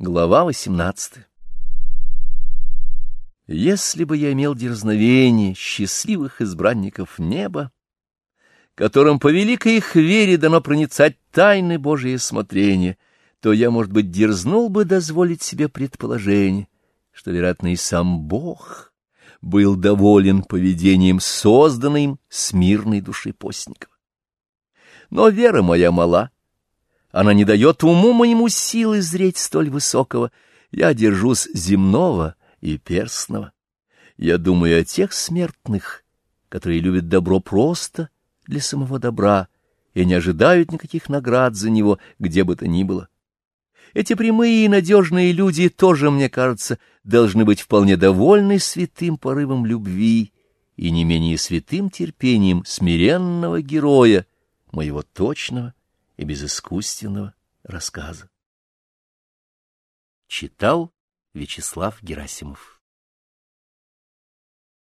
Глава 18 Если бы я имел дерзновение счастливых избранников неба, которым по великой их вере дано проницать тайны Божие смотрения, то я, может быть, дерзнул бы дозволить себе предположение, что, вероятно, и сам Бог был доволен поведением созданной им смирной души постников. Но вера моя мала, она не дает уму моему силы зреть столь высокого. Я держусь земного и перстного. Я думаю о тех смертных, которые любят добро просто для самого добра и не ожидают никаких наград за него, где бы то ни было. Эти прямые и надежные люди тоже, мне кажется, должны быть вполне довольны святым порывом любви и не менее святым терпением смиренного героя, моего точного и безыскусственного рассказа. Читал Вячеслав Герасимов